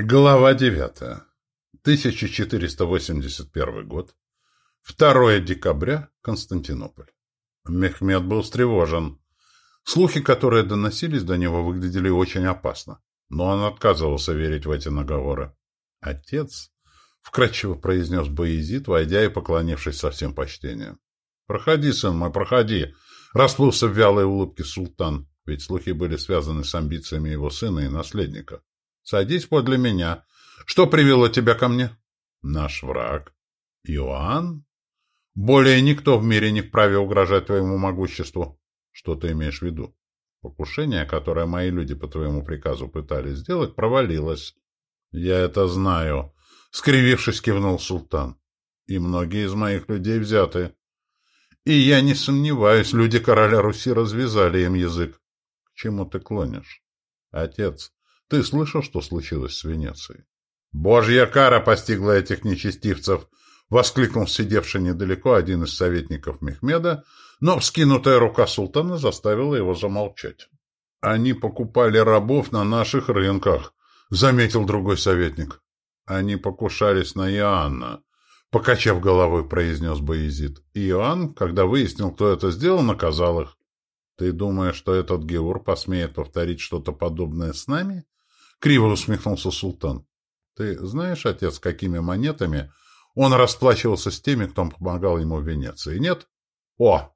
Глава 9. 1481 год. 2 декабря. Константинополь. Мехмед был встревожен. Слухи, которые доносились до него, выглядели очень опасно. Но он отказывался верить в эти наговоры. «Отец», — вкратчиво произнес Боязид, войдя и поклонившись со всем почтением. «Проходи, сын мой, проходи», — расплылся в вялой улыбке султан, ведь слухи были связаны с амбициями его сына и наследника. Садись подле меня. Что привело тебя ко мне? Наш враг. Иоанн? Более никто в мире не вправе угрожать твоему могуществу. Что ты имеешь в виду? Покушение, которое мои люди по твоему приказу пытались сделать, провалилось. Я это знаю. Скривившись, кивнул султан. И многие из моих людей взяты. И я не сомневаюсь, люди короля Руси развязали им язык. К чему ты клонишь? Отец, ты слышал, что случилось с Венецией? «Божья кара постигла этих нечестивцев!» — воскликнул сидевший недалеко один из советников Мехмеда, но вскинутая рука султана заставила его замолчать. «Они покупали рабов на наших рынках», — заметил другой советник. «Они покушались на Иоанна», — покачав головой, произнес Боязид. Иоанн, когда выяснил, кто это сделал, наказал их. «Ты думаешь, что этот Геур посмеет повторить что-то подобное с нами?» Криво усмехнулся султан. Ты знаешь, отец, какими монетами он расплачивался с теми, кто помогал ему в Венеции, нет? О!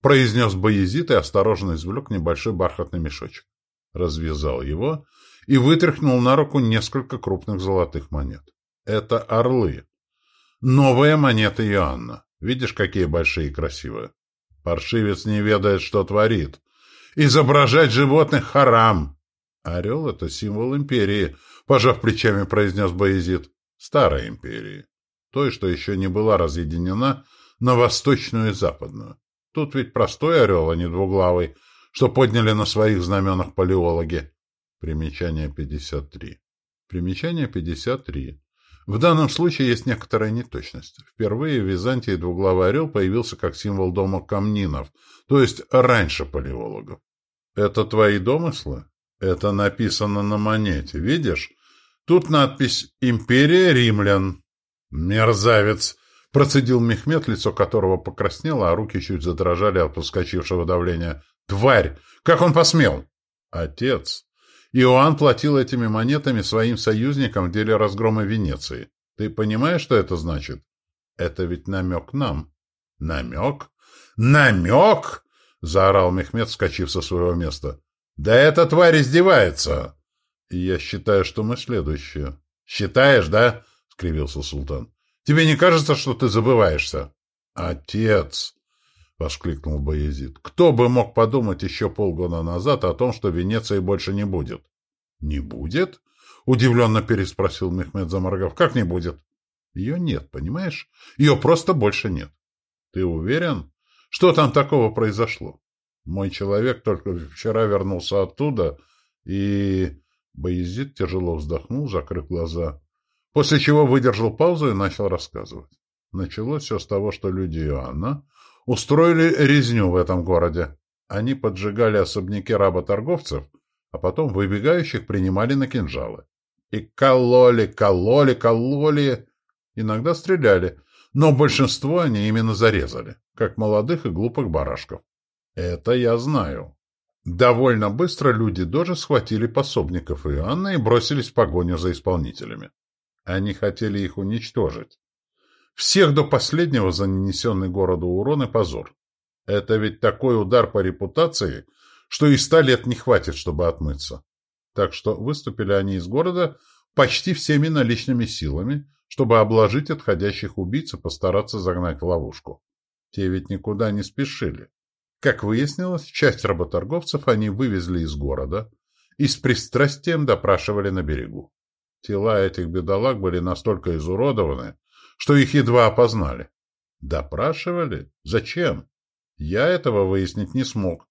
произнес Боязид и осторожно извлек небольшой бархатный мешочек. Развязал его и вытряхнул на руку несколько крупных золотых монет. Это орлы. Новая монета Иоанна. Видишь, какие большие и красивые. Паршивец не ведает, что творит. Изображать животных харам. «Орел — это символ империи», — пожав плечами, произнес Боязид. «Старой империи. Той, что еще не была разъединена на восточную и западную. Тут ведь простой орел, а не двуглавый, что подняли на своих знаменах палеологи». Примечание 53. Примечание 53. В данном случае есть некоторая неточность. Впервые в Византии двуглавый орел появился как символ дома камнинов, то есть раньше палеологов. «Это твои домыслы?» Это написано на монете, видишь? Тут надпись «Империя римлян». «Мерзавец!» — процедил Мехмед, лицо которого покраснело, а руки чуть задрожали от подскочившего давления. «Тварь! Как он посмел?» «Отец!» Иоанн платил этими монетами своим союзникам в деле разгрома Венеции. Ты понимаешь, что это значит? Это ведь намек нам. Намек? Намек? Заорал Мехмед, вскочив со своего места. «Да эта тварь издевается!» «Я считаю, что мы следующие». «Считаешь, да?» — скривился султан. «Тебе не кажется, что ты забываешься?» «Отец!» — воскликнул Боязид. «Кто бы мог подумать еще полгода назад о том, что Венеции больше не будет?» «Не будет?» — удивленно переспросил Мехмед Заморгав. «Как не будет?» «Ее нет, понимаешь? Ее просто больше нет». «Ты уверен? Что там такого произошло?» Мой человек только вчера вернулся оттуда, и... Боязид тяжело вздохнул, закрыв глаза, после чего выдержал паузу и начал рассказывать. Началось все с того, что люди Иоанна устроили резню в этом городе. Они поджигали особняки работорговцев, а потом выбегающих принимали на кинжалы. И кололи, кололи, кололи. Иногда стреляли, но большинство они именно зарезали, как молодых и глупых барашков. Это я знаю. Довольно быстро люди тоже схватили пособников Иоанна и бросились в погоню за исполнителями. Они хотели их уничтожить. Всех до последнего за нанесенный городу урон и позор. Это ведь такой удар по репутации, что и ста лет не хватит, чтобы отмыться. Так что выступили они из города почти всеми наличными силами, чтобы обложить отходящих убийц и постараться загнать в ловушку. Те ведь никуда не спешили. Как выяснилось, часть работорговцев они вывезли из города и с пристрастием допрашивали на берегу. Тела этих бедолаг были настолько изуродованы, что их едва опознали. Допрашивали? Зачем? Я этого выяснить не смог.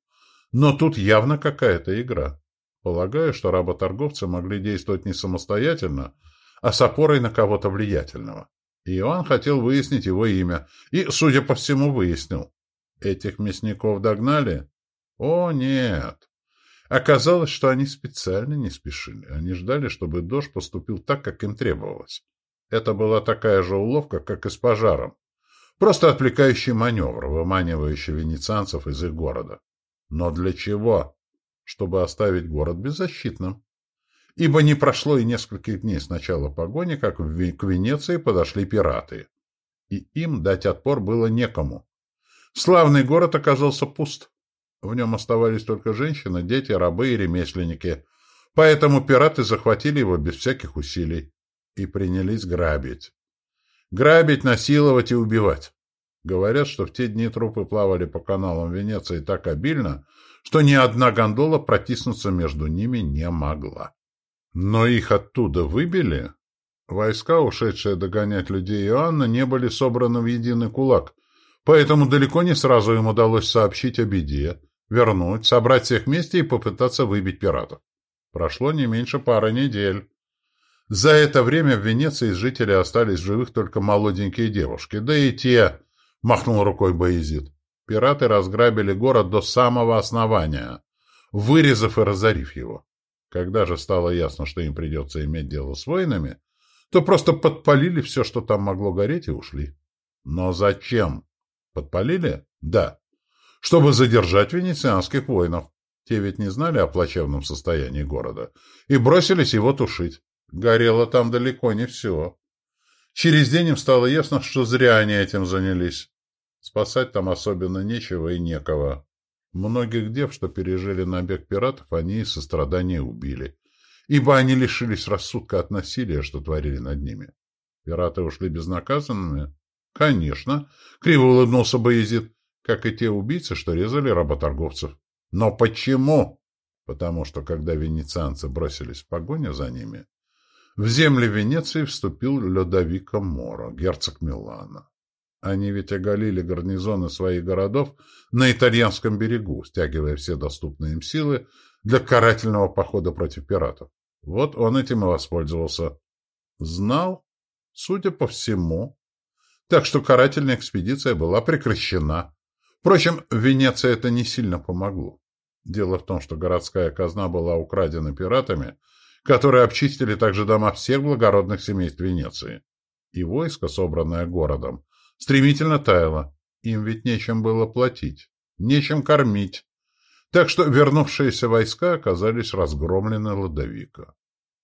Но тут явно какая-то игра. Полагаю, что работорговцы могли действовать не самостоятельно, а с опорой на кого-то влиятельного. Иоанн хотел выяснить его имя, и, судя по всему, выяснил. Этих мясников догнали? О, нет. Оказалось, что они специально не спешили. Они ждали, чтобы дождь поступил так, как им требовалось. Это была такая же уловка, как и с пожаром. Просто отвлекающий маневр, выманивающий венецианцев из их города. Но для чего? Чтобы оставить город беззащитным. Ибо не прошло и нескольких дней с начала погони, как к Венеции подошли пираты. И им дать отпор было некому. Славный город оказался пуст. В нем оставались только женщины, дети, рабы и ремесленники. Поэтому пираты захватили его без всяких усилий и принялись грабить. Грабить, насиловать и убивать. Говорят, что в те дни трупы плавали по каналам Венеции так обильно, что ни одна гондола протиснуться между ними не могла. Но их оттуда выбили. Войска, ушедшие догонять людей Иоанна, не были собраны в единый кулак, поэтому далеко не сразу им удалось сообщить о беде, вернуть, собрать всех вместе и попытаться выбить пиратов. Прошло не меньше пары недель. За это время в Венеции из жителей остались живых только молоденькие девушки, да и те, — махнул рукой Боязид. Пираты разграбили город до самого основания, вырезав и разорив его. Когда же стало ясно, что им придется иметь дело с воинами, то просто подпалили все, что там могло гореть, и ушли. Но зачем? Подпалили? Да. Чтобы задержать венецианских воинов. Те ведь не знали о плачевном состоянии города. И бросились его тушить. Горело там далеко не все. Через день им стало ясно, что зря они этим занялись. Спасать там особенно нечего и некого. Многих дев, что пережили набег пиратов, они из сострадания убили, ибо они лишились рассудка от насилия, что творили над ними. Пираты ушли безнаказанными? Конечно, криво улыбнулся Боязид, как и те убийцы, что резали работорговцев. Но почему? Потому что, когда венецианцы бросились в погоню за ними, в земли Венеции вступил Ледовико Моро, герцог Милана. Они ведь оголили гарнизоны своих городов на итальянском берегу, стягивая все доступные им силы для карательного похода против пиратов. Вот он этим и воспользовался. Знал? Судя по всему. Так что карательная экспедиция была прекращена. Впрочем, в Венеции это не сильно помогло. Дело в том, что городская казна была украдена пиратами, которые обчистили также дома всех благородных семейств Венеции. И войско, собранное городом, стремительно таяло. Им ведь нечем было платить, нечем кормить. Так что вернувшиеся войска оказались разгромлены Ладовика.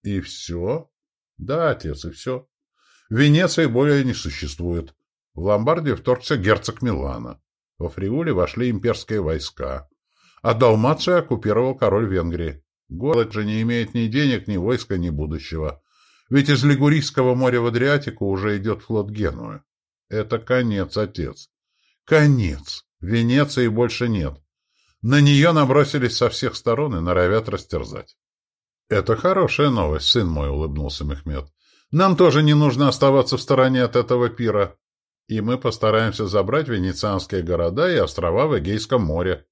И все? Да, отец, и все. Венеции более не существует. В Ломбардию вторгся герцог Милана. Во Фриуле вошли имперские войска. А Далмацию оккупировал король Венгрии. Город же не имеет ни денег, ни войска, ни будущего. Ведь из Лигурийского моря в Адриатику уже идет флот Генуи. Это конец, отец. Конец. Венеции больше нет. На нее набросились со всех сторон и норовят растерзать. Это хорошая новость, сын мой, улыбнулся Мехмед. Нам тоже не нужно оставаться в стороне от этого пира. И мы постараемся забрать венецианские города и острова в Эгейском море.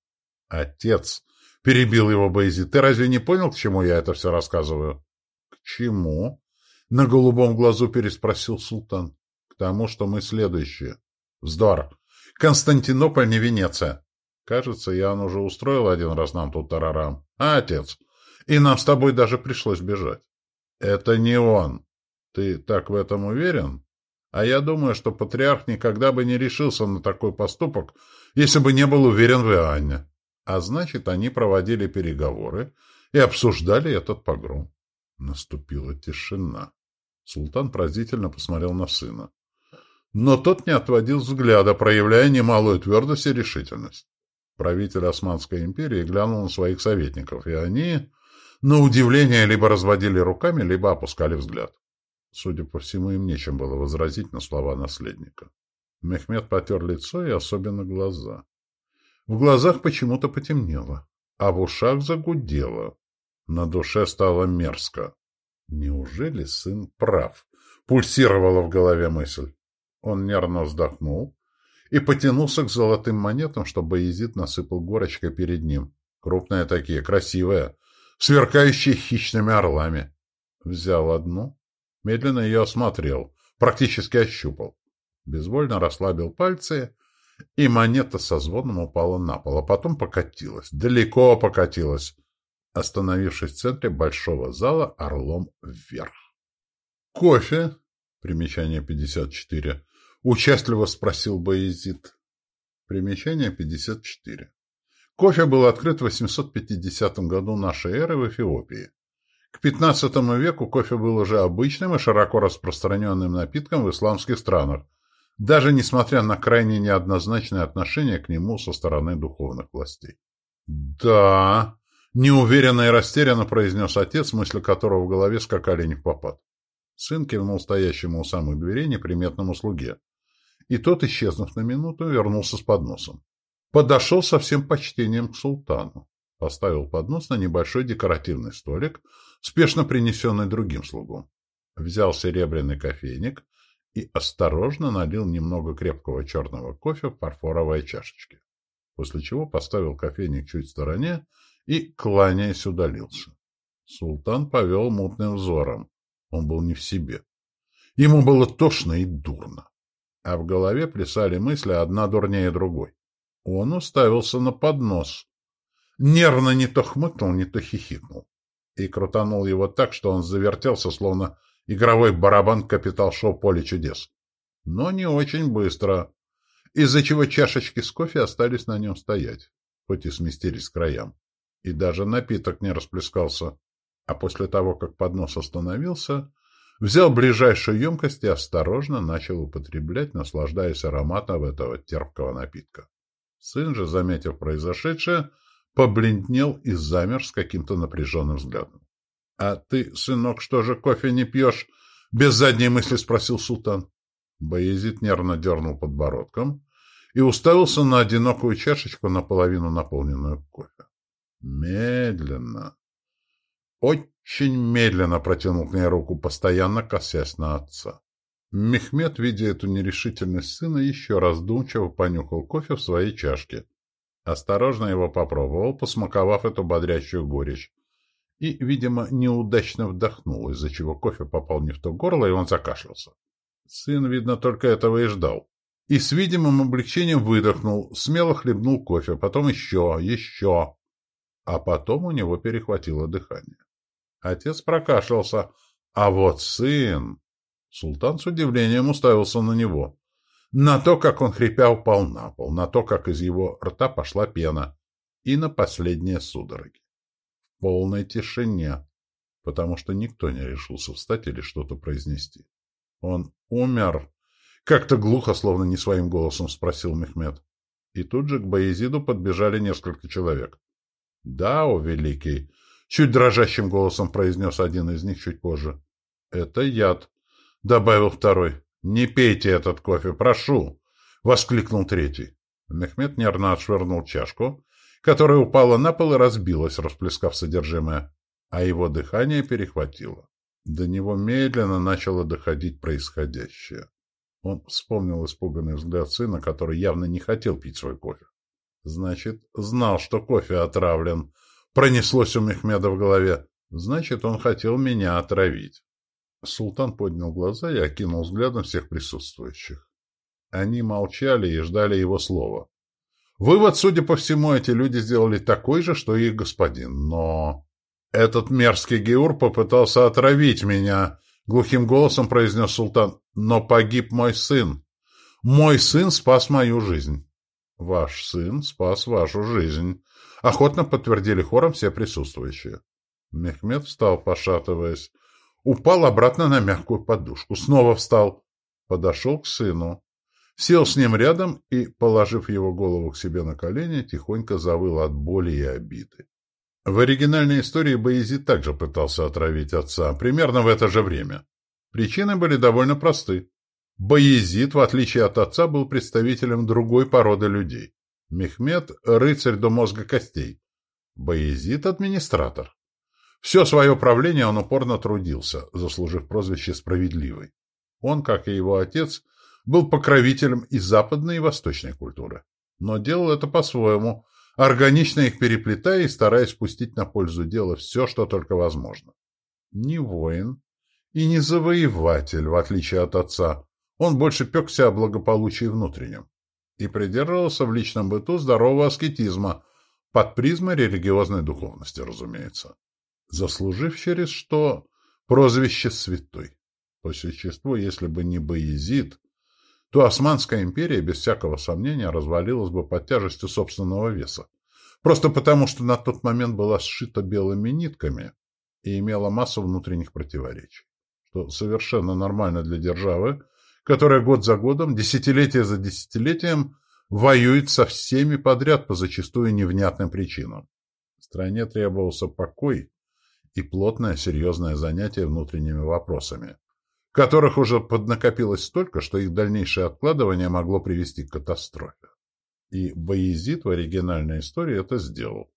Отец, перебил его Бейзи, ты разве не понял, к чему я это все рассказываю? К чему? На голубом глазу переспросил султан. К тому, что мы следующие. Вздор. Константинополь не Венеция. Кажется, Иоанн уже устроил один раз нам тут тарарам. А, отец? И нам с тобой даже пришлось бежать. Это не он. Ты так в этом уверен? А я думаю, что патриарх никогда бы не решился на такой поступок, если бы не был уверен в Иоанне. А значит, они проводили переговоры и обсуждали этот погром. Наступила тишина. Султан поразительно посмотрел на сына. Но тот не отводил взгляда, проявляя немалую твердость и решительность. Правитель Османской империи глянул на своих советников, и они, на удивление, либо разводили руками, либо опускали взгляд. Судя по всему, им нечем было возразить на слова наследника. Мехмед потер лицо и особенно глаза. В глазах почему-то потемнело, а в ушах загудело. На душе стало мерзко. Неужели сын прав? Пульсировала в голове мысль. Он нервно вздохнул и потянулся к золотым монетам, чтобы Езид насыпал горочкой перед ним. Крупные такие, красивые, сверкающие хищными орлами. Взял одну, медленно ее осмотрел, практически ощупал. Безвольно расслабил пальцы, и монета со звоном упала на пол, а потом покатилась, далеко покатилась. остановившись в центре большого зала орлом вверх. «Кофе?» Примечание 54. Участливо спросил Боязид. Примечание 54. Кофе был открыт в 850 году нашей эры в Эфиопии. К XV веку кофе был уже обычным и широко распространенным напитком в исламских странах, даже несмотря на крайне неоднозначное отношение к нему со стороны духовных властей. «Да», — неуверенно и растерянно произнес отец, мысли которого в голове скакали не в попад. Сын кивнул стоящему у самых дверей неприметному слуге. И тот, исчезнув на минуту, вернулся с подносом. Подошел со всем почтением к султану. Поставил поднос на небольшой декоративный столик, спешно принесенный другим слугом. Взял серебряный кофейник и осторожно налил немного крепкого черного кофе в фарфоровые чашечки, после чего поставил кофейник чуть в стороне и, кланяясь, удалился. Султан повел мутным взором. Он был не в себе. Ему было тошно и дурно. А в голове плясали мысли одна дурнее другой. Он уставился на поднос. Нервно не то хмыкнул, не то хихикнул. И крутанул его так, что он завертелся, словно игровой барабан капитал-шоу «Поле чудес». Но не очень быстро, из-за чего чашечки с кофе остались на нем стоять, хоть и сместились к краям. И даже напиток не расплескался а после того, как поднос остановился, взял ближайшую емкость и осторожно начал употреблять, наслаждаясь ароматом этого терпкого напитка. Сын же, заметив произошедшее, побледнел и замер с каким-то напряженным взглядом. — А ты, сынок, что же кофе не пьешь? — без задней мысли спросил султан. Боязид нервно дернул подбородком и уставился на одинокую чашечку, наполовину наполненную кофе. Медленно, очень медленно протянул к ней руку, постоянно косясь на отца. Мехмед, видя эту нерешительность сына, еще раздумчиво понюхал кофе в своей чашке. Осторожно его попробовал, посмаковав эту бодрящую горечь. И, видимо, неудачно вдохнул, из-за чего кофе попал не в то горло, и он закашлялся. Сын, видно, только этого и ждал. И с видимым облегчением выдохнул, смело хлебнул кофе, потом еще, еще. А потом у него перехватило дыхание. Отец прокашлялся. А вот сын... Султан с удивлением уставился на него. На то, как он хрипя упал на пол, на то, как из его рта пошла пена, и на последние судороги. В полной тишине, потому что никто не решился встать или что-то произнести. Он умер. Как-то глухо, словно не своим голосом, спросил Мехмед. И тут же к Боязиду подбежали несколько человек. — Да, о великий, Чуть дрожащим голосом произнес один из них чуть позже. «Это яд», — добавил второй. «Не пейте этот кофе, прошу!» — воскликнул третий. Мехмед нервно отшвырнул чашку, которая упала на пол и разбилась, расплескав содержимое, а его дыхание перехватило. До него медленно начало доходить происходящее. Он вспомнил испуганный взгляд сына, который явно не хотел пить свой кофе. Значит, знал, что кофе отравлен, Пронеслось у Мехмеда в голове. Значит, он хотел меня отравить. Султан поднял глаза и окинул взглядом всех присутствующих. Они молчали и ждали его слова. Вывод, судя по всему, эти люди сделали такой же, что и их господин. Но... «Этот мерзкий Геур попытался отравить меня», — глухим голосом произнес султан. «Но погиб мой сын. Мой сын спас мою жизнь». «Ваш сын спас вашу жизнь», Охотно подтвердили хором все присутствующие. Мехмед встал, пошатываясь. Упал обратно на мягкую подушку. Снова встал. Подошел к сыну. Сел с ним рядом и, положив его голову к себе на колени, тихонько завыл от боли и обиды. В оригинальной истории Боязид также пытался отравить отца, примерно в это же время. Причины были довольно просты. Боязид, в отличие от отца, был представителем другой породы людей. Мехмед – рыцарь до мозга костей. Боязид – администратор. Все свое правление он упорно трудился, заслужив прозвище «справедливый». Он, как и его отец, был покровителем и западной, и восточной культуры. Но делал это по-своему, органично их переплетая и стараясь пустить на пользу дела все, что только возможно. Не воин и не завоеватель, в отличие от отца. Он больше пекся о благополучии внутреннем и придерживался в личном быту здорового аскетизма, Под призмой религиозной духовности, разумеется. Заслужив через что прозвище «святой». По существу, если бы не Боязид, то Османская империя, без всякого сомнения, развалилась бы под тяжестью собственного веса. Просто потому, что на тот момент была сшита белыми нитками и имела массу внутренних противоречий, что совершенно нормально для державы, которая год за годом, десятилетие за десятилетием воюет со всеми подряд по зачастую невнятным причинам. Стране требовался покой и плотное серьезное занятие внутренними вопросами, которых уже поднакопилось столько, что их дальнейшее откладывание могло привести к катастрофе. И Боязид в оригинальной истории это сделал.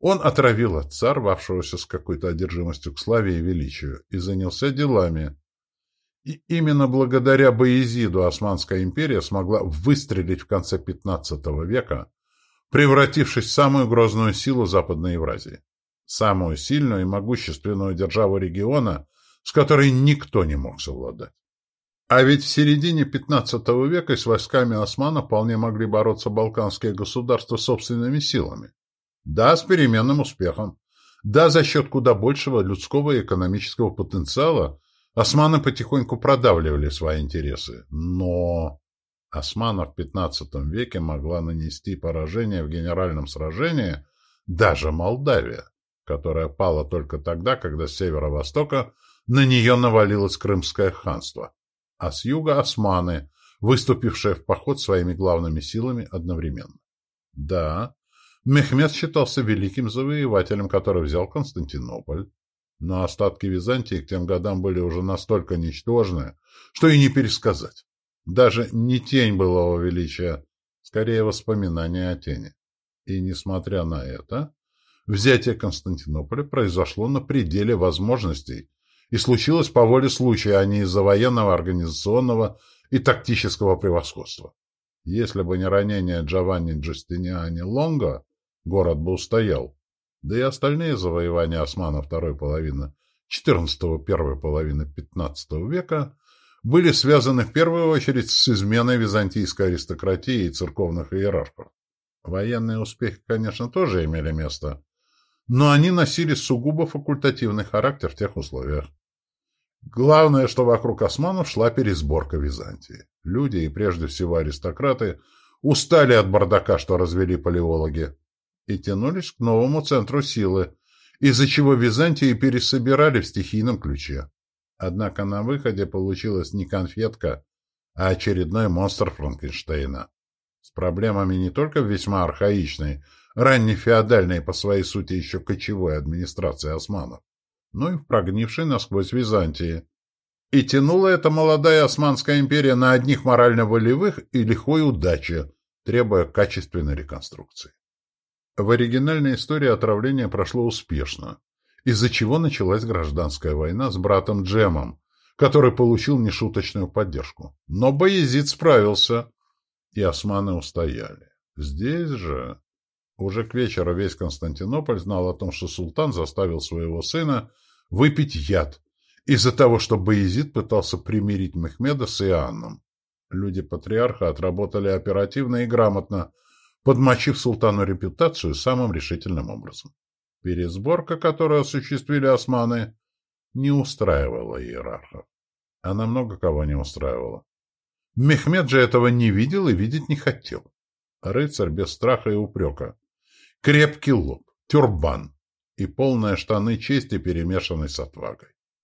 Он отравил отца, рвавшегося с какой-то одержимостью к славе и величию, и занялся делами. И именно благодаря Боязиду Османская империя смогла выстрелить в конце XV века, превратившись в самую грозную силу Западной Евразии. Самую сильную и могущественную державу региона, с которой никто не мог совладать. А ведь в середине XV века с войсками османа вполне могли бороться балканские государства собственными силами. Да, с переменным успехом. Да, за счет куда большего людского и экономического потенциала османы потихоньку продавливали свои интересы. Но османов в XV веке могла нанести поражение в генеральном сражении даже Молдавия, которая пала только тогда, когда с северо-востока на нее навалилось Крымское ханство, а с юга – османы, выступившие в поход своими главными силами одновременно. Да, Мехмед считался великим завоевателем, который взял Константинополь, но остатки Византии к тем годам были уже настолько ничтожны, что и не пересказать. Даже не тень былого величия, скорее воспоминания о тени. И, несмотря на это, взятие Константинополя произошло на пределе возможностей и случилось по воле случая, а не из-за военного, организационного и тактического превосходства. Если бы не ранение Джованни Джустиниани Лонго, город бы устоял. Да и остальные завоевания османа второй половины XIV – первой половины XV века были связаны в первую очередь с изменой византийской аристократии и церковных иерархов. Военные успехи, конечно, тоже имели место, но они носили сугубо факультативный характер в тех условиях. Главное, что вокруг османов шла пересборка Византии. Люди, и прежде всего аристократы, устали от бардака, что развели палеологи, и тянулись к новому центру силы, из-за чего Византию пересобирали в стихийном ключе. Однако на выходе получилась не конфетка, а очередной монстр Франкенштейна. С проблемами не только весьма архаичной, раннефеодальной по своей сути еще кочевой администрации османов, но и в прогнившей насквозь Византии. И тянула эта молодая Османская империя на одних морально-волевых и лихой удаче, требуя качественной реконструкции. В оригинальной истории отравление прошло успешно, из-за чего началась гражданская война с братом Джемом, который получил нешуточную поддержку. Но Боязид справился, и османы устояли. Здесь же... Уже к вечеру весь Константинополь знал о том, что султан заставил своего сына выпить яд из-за того, что Боязид пытался примирить Мехмеда с Иоанном. Люди патриарха отработали оперативно и грамотно, подмочив султану репутацию самым решительным образом. Пересборка, которую осуществили османы, не устраивала иерархов. Она много кого не устраивала. Мехмед же этого не видел и видеть не хотел. Рыцарь без страха и упрека. Крепкий лоб, тюрбан и полные штаны чести, перемешанной с отвагой.